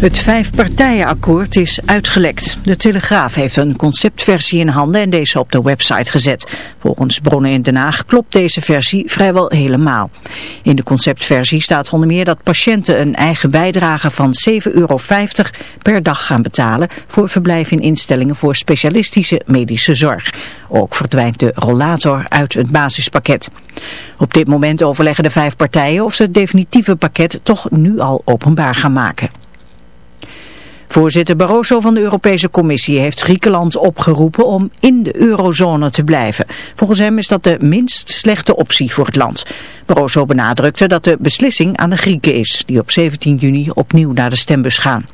Het vijfpartijenakkoord is uitgelekt. De Telegraaf heeft een conceptversie in handen en deze op de website gezet. Volgens bronnen in Den Haag klopt deze versie vrijwel helemaal. In de conceptversie staat onder meer dat patiënten een eigen bijdrage van 7,50 euro per dag gaan betalen voor verblijf in instellingen voor specialistische medische zorg. Ook verdwijnt de rollator uit het basispakket. Op dit moment overleggen de vijf partijen of ze het definitieve pakket toch nu al openbaar gaan maken. Voorzitter Barroso van de Europese Commissie heeft Griekenland opgeroepen om in de eurozone te blijven. Volgens hem is dat de minst slechte optie voor het land. Barroso benadrukte dat de beslissing aan de Grieken is, die op 17 juni opnieuw naar de stembus gaan.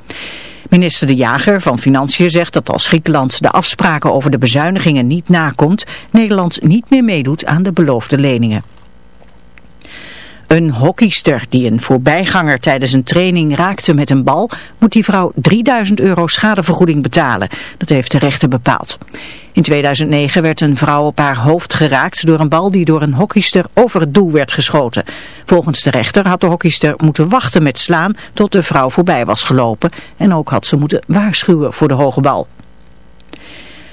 Minister De Jager van Financiën zegt dat als Griekenland de afspraken over de bezuinigingen niet nakomt, Nederland niet meer meedoet aan de beloofde leningen. Een hockeyster die een voorbijganger tijdens een training raakte met een bal, moet die vrouw 3000 euro schadevergoeding betalen. Dat heeft de rechter bepaald. In 2009 werd een vrouw op haar hoofd geraakt door een bal die door een hockeyster over het doel werd geschoten. Volgens de rechter had de hockeyster moeten wachten met slaan tot de vrouw voorbij was gelopen en ook had ze moeten waarschuwen voor de hoge bal.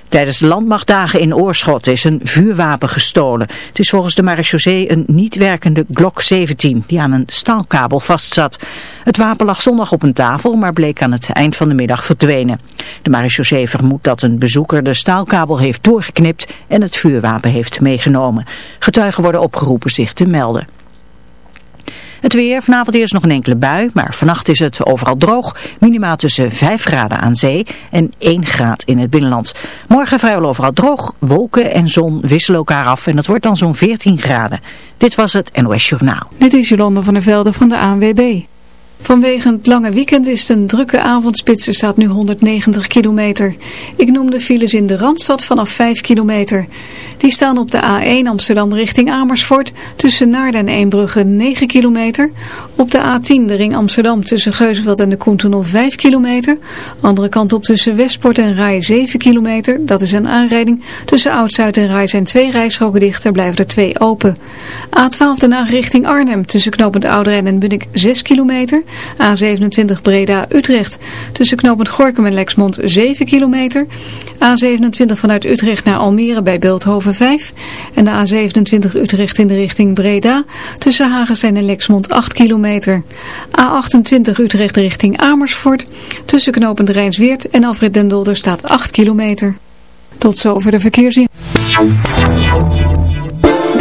Tijdens de landmachtdagen in Oorschot is een vuurwapen gestolen. Het is volgens de marechaussee een niet werkende Glock 17 die aan een staalkabel vastzat. Het wapen lag zondag op een tafel, maar bleek aan het eind van de middag verdwenen. De marechaussee vermoedt dat een bezoeker de staalkabel heeft doorgeknipt en het vuurwapen heeft meegenomen. Getuigen worden opgeroepen zich te melden. Het weer, vanavond eerst nog een enkele bui, maar vannacht is het overal droog. Minimaal tussen 5 graden aan zee en 1 graad in het binnenland. Morgen vrijwel overal droog, wolken en zon wisselen elkaar af en dat wordt dan zo'n 14 graden. Dit was het NOS Journaal. Dit is Jolande van der Velde van de ANWB. Vanwege het lange weekend is het een drukke avondspits. Er staat nu 190 kilometer. Ik noem de files in de Randstad vanaf 5 kilometer. Die staan op de A1 Amsterdam richting Amersfoort. Tussen Naarden en Eembrugge 9 kilometer. Op de A10 de ring Amsterdam tussen Geuzenveld en de Koentunnel 5 kilometer. Andere kant op tussen Westport en Rai 7 kilometer. Dat is een aanrijding. Tussen Oud-Zuid en Rai zijn twee rijstroken dicht. Er blijven er twee open. A12 de Haag richting Arnhem tussen knooppunt Ouderijn en Bunnik 6 kilometer. A27 Breda-Utrecht. Tussen knooppunt Gorkum en Lexmond 7 kilometer. A27 vanuit Utrecht naar Almere bij Beeldhoven 5. En de A27 Utrecht in de richting Breda. Tussen Hagenstein en Lexmond 8 kilometer. A28 Utrecht richting Amersfoort. Tussen knooppunt Rijnsweert en Alfred den Dolder staat 8 kilometer. Tot zover de verkeersin.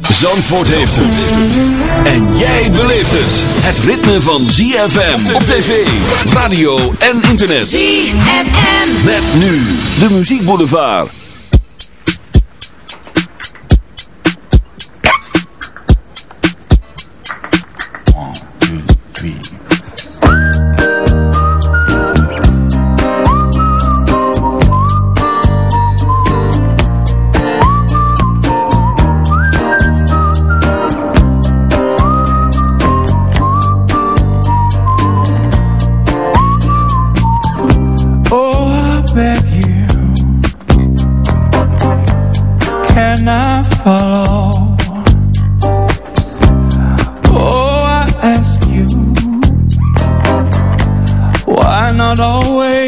Zandvoort heeft het. En jij beleeft het. Het ritme van ZFM op tv, radio en internet. ZFM. Met nu de muziekboulevard.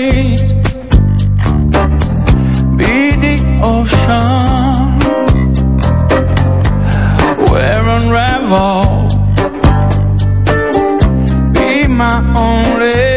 Be the ocean. Where unravel. Be my only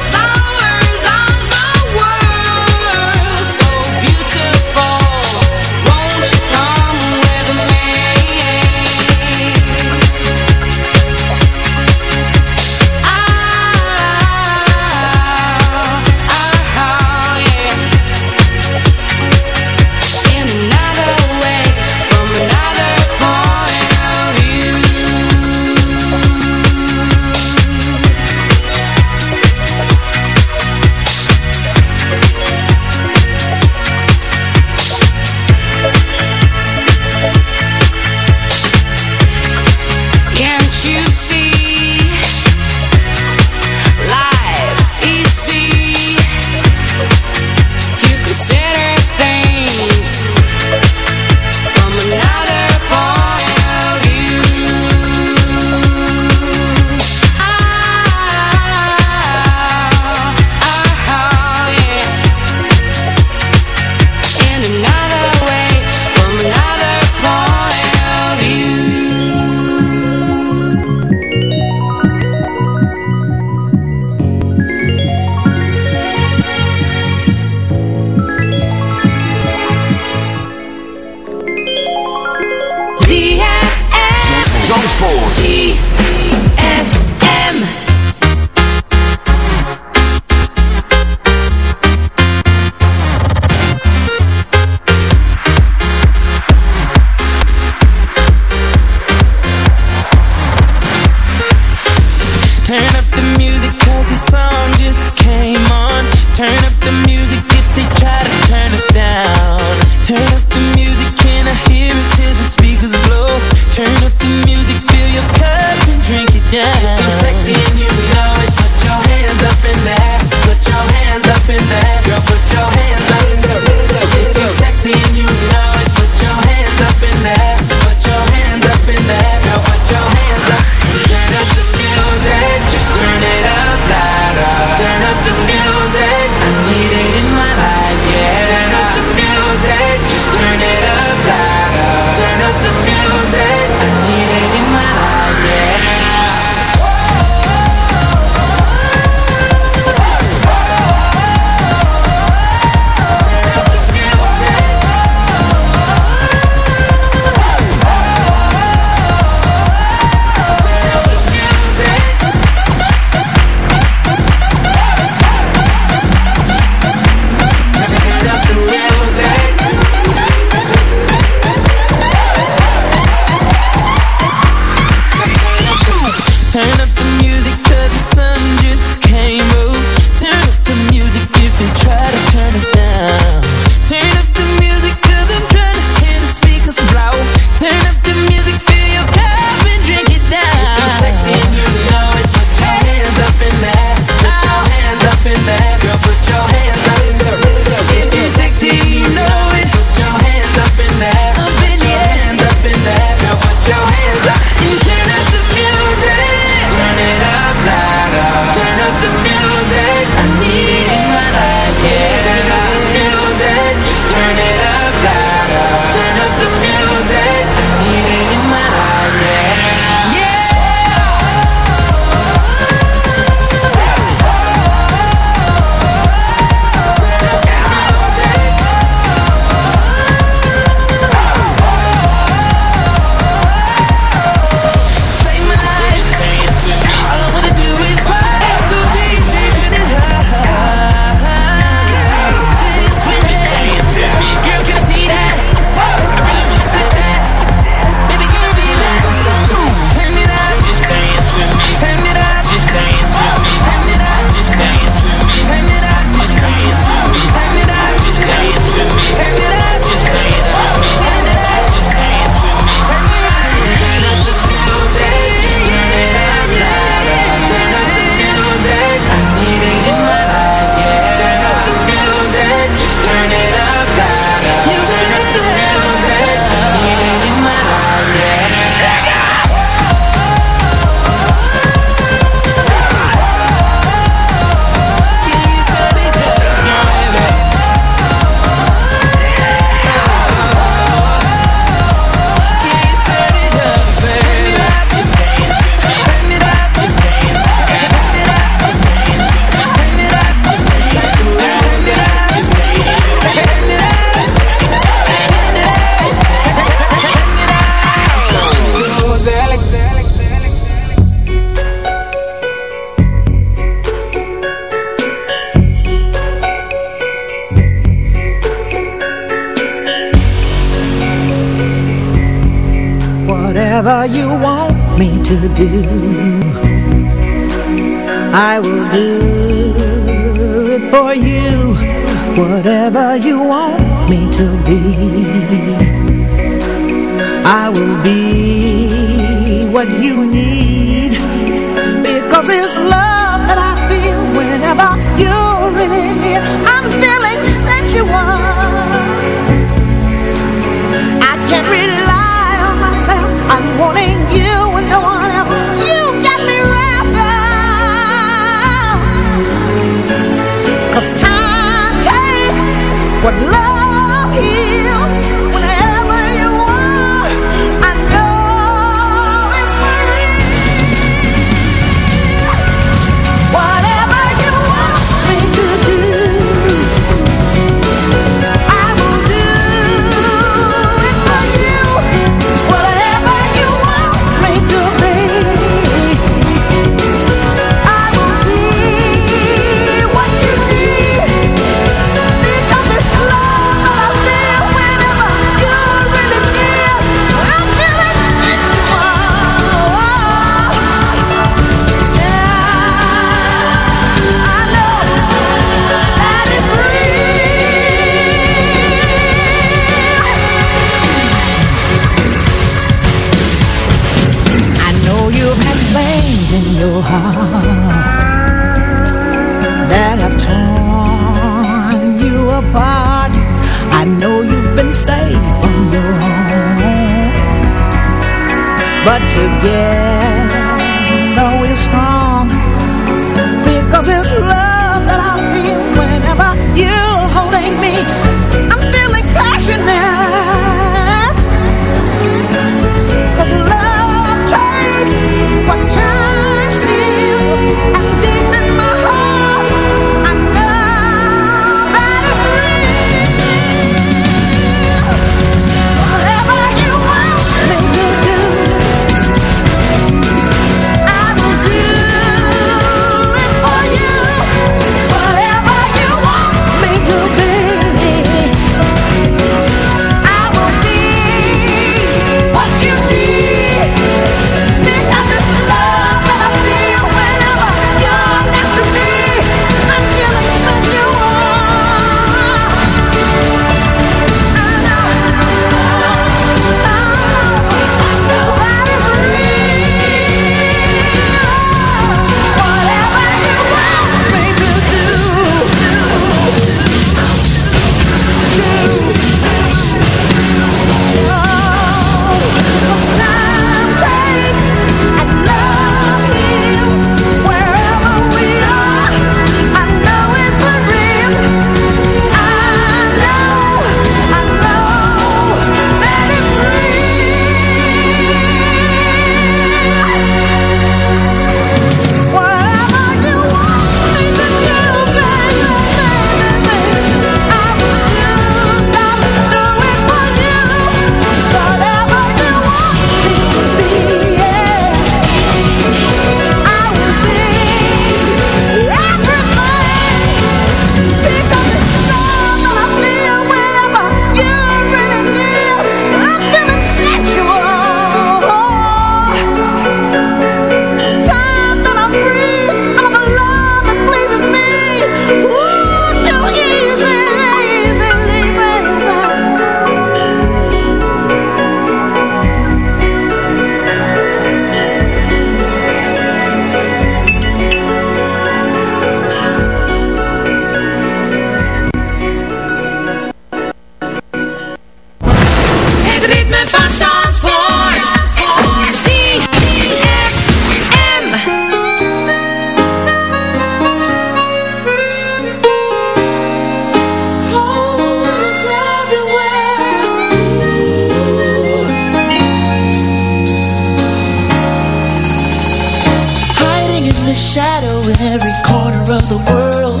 in every corner of the world.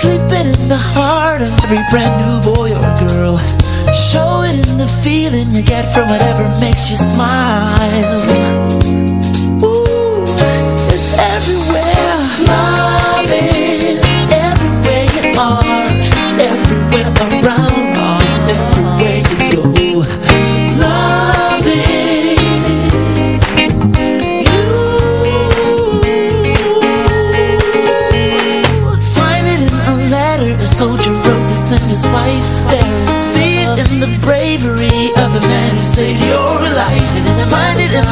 Sleeping in the heart of every brand new boy or girl. Showing in the feeling you get from whatever makes you smile. Ooh, it's everywhere. Love.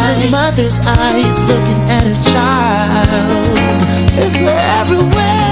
eyes. The mother's eyes looking at a child. It's everywhere.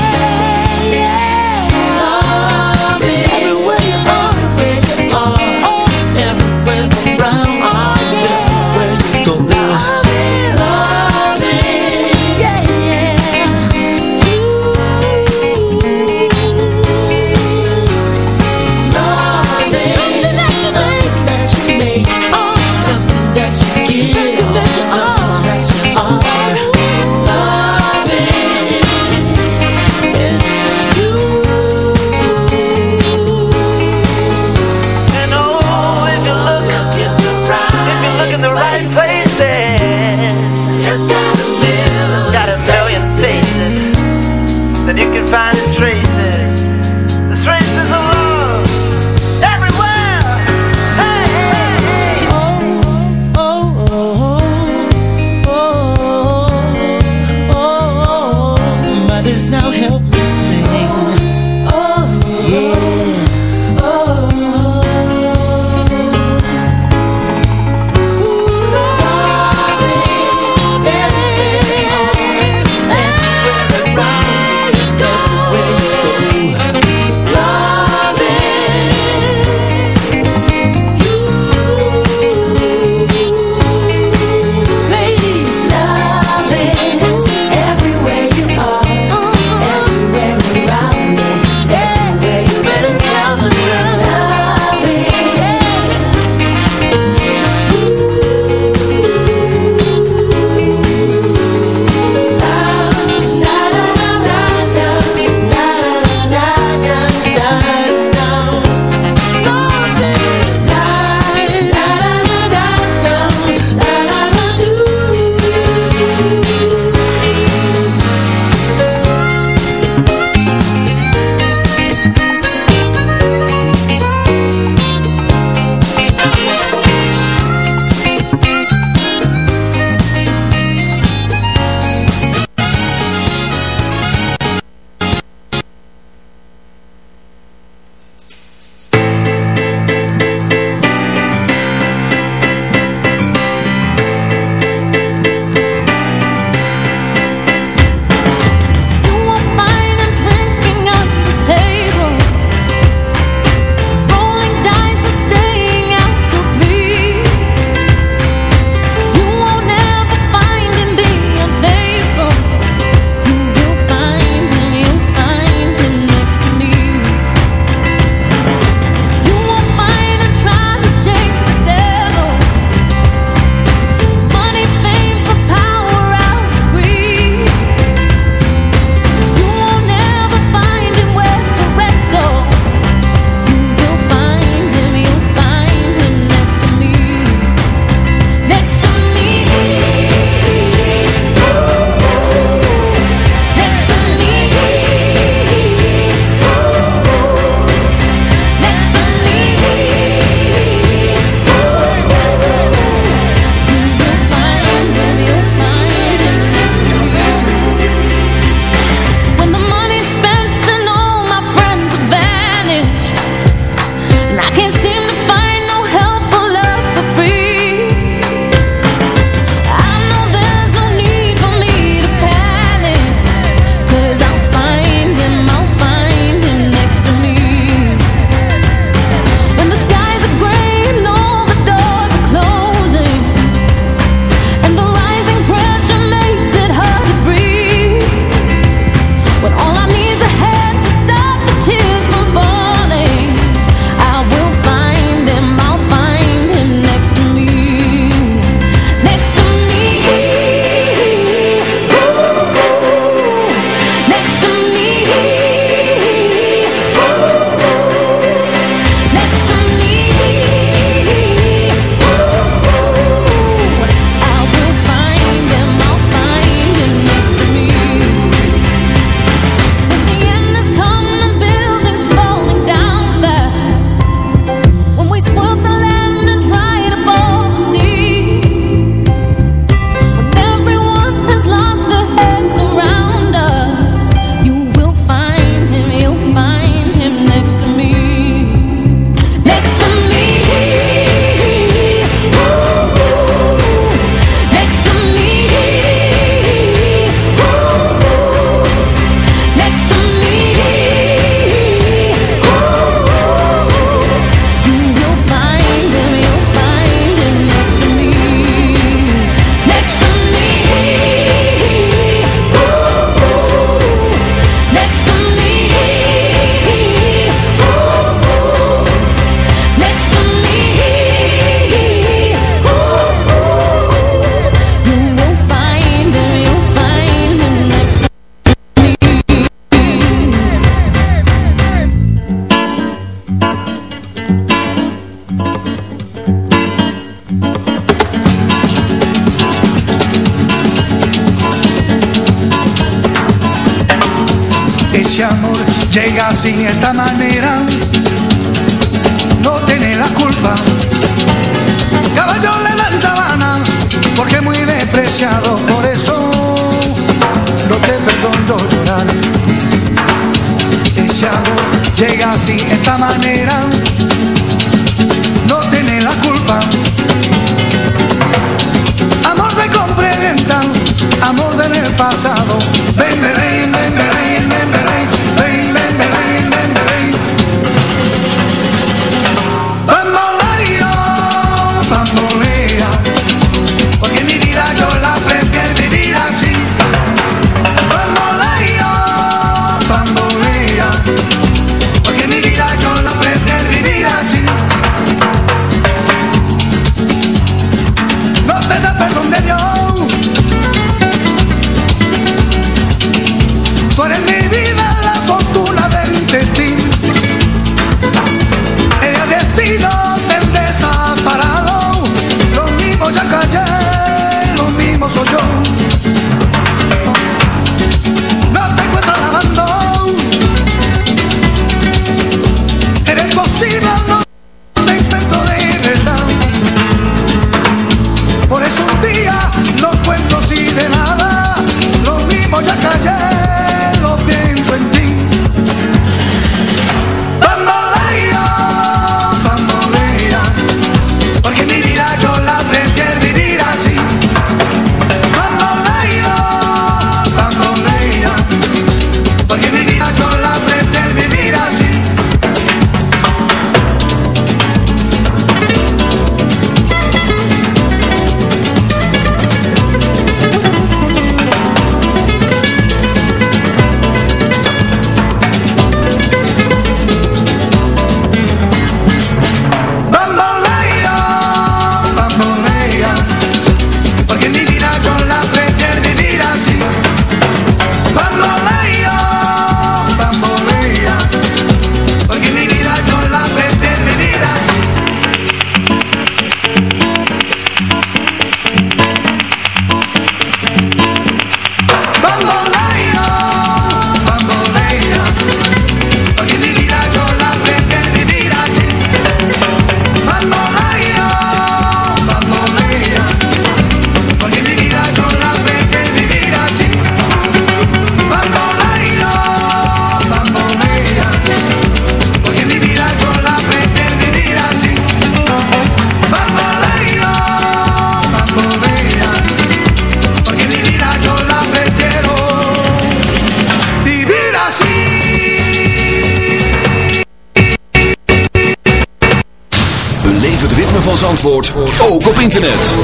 Zandvoort ook op internet.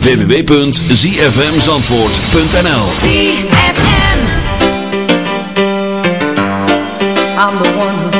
www.zfmzandvoort.nl ZFM I'm the one who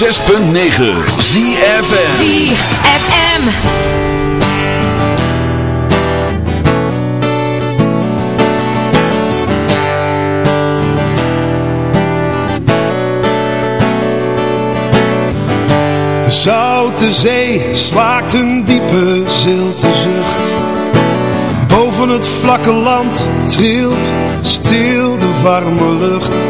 106.9 ZFM ZFM. De zoute zee slaakt een diepe zilte zucht. Boven het vlakke land trilt stil de warme lucht.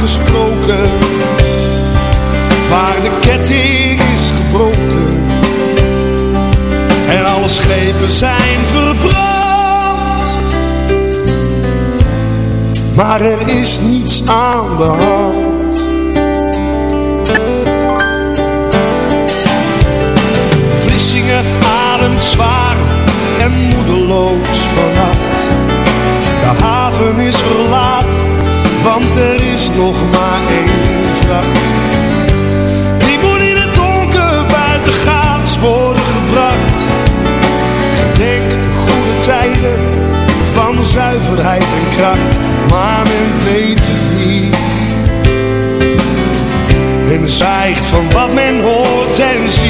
wordt aangesproken, waar de ketting is gebroken en alle schepen zijn verbrand. maar er is niets aan de hand. Vlissingen ademt zwaar en moedeloos vannacht. De haven is verlaten, want nog maar één vracht. Die moet in het donker buitengaans worden gebracht. Denk de goede tijden van zuiverheid en kracht, maar men weet het niet. En zwijgt van wat men hoort en ziet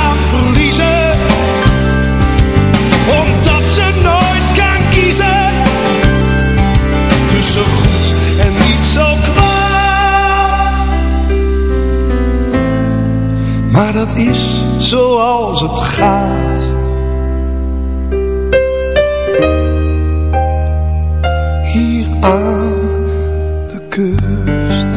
Maar dat is zoals het gaat. Hier aan de kust.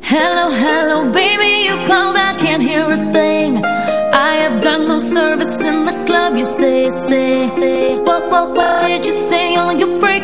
Hello, hello baby, you called, I can't hear a thing. I have got no service in the club, you say, say What, what, what did you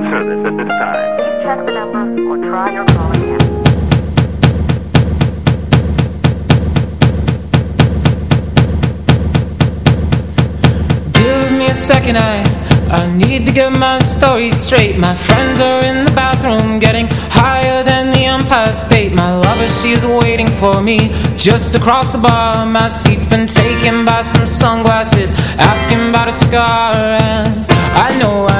phone service at this time. Check the number or try your call again. Give me a second, I I need to get my story straight. My friends are in the bathroom getting higher than the Empire State. My lover, she's waiting for me just across the bar. My seat's been taken by some sunglasses, asking about a scar. And I know I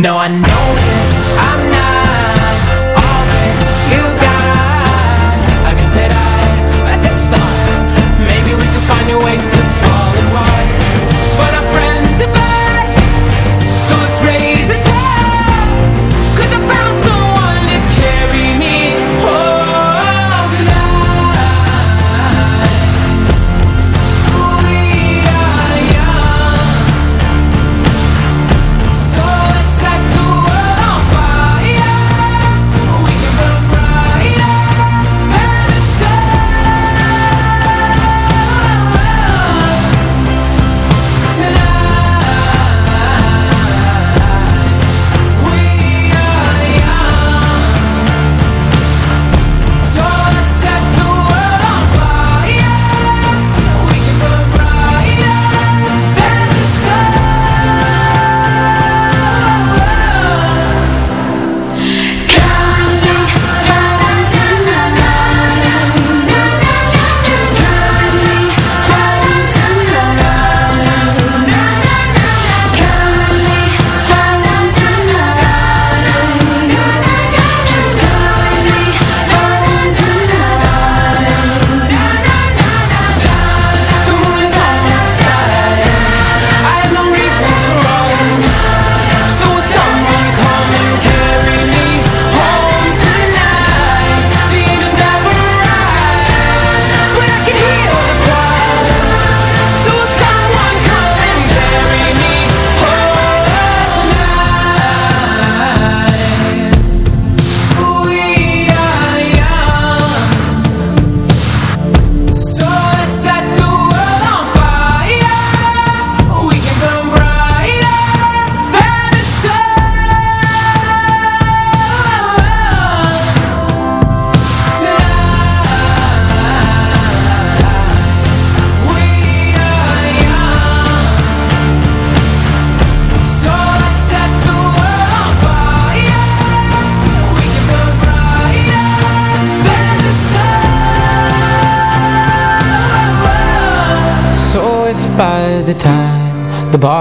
No, I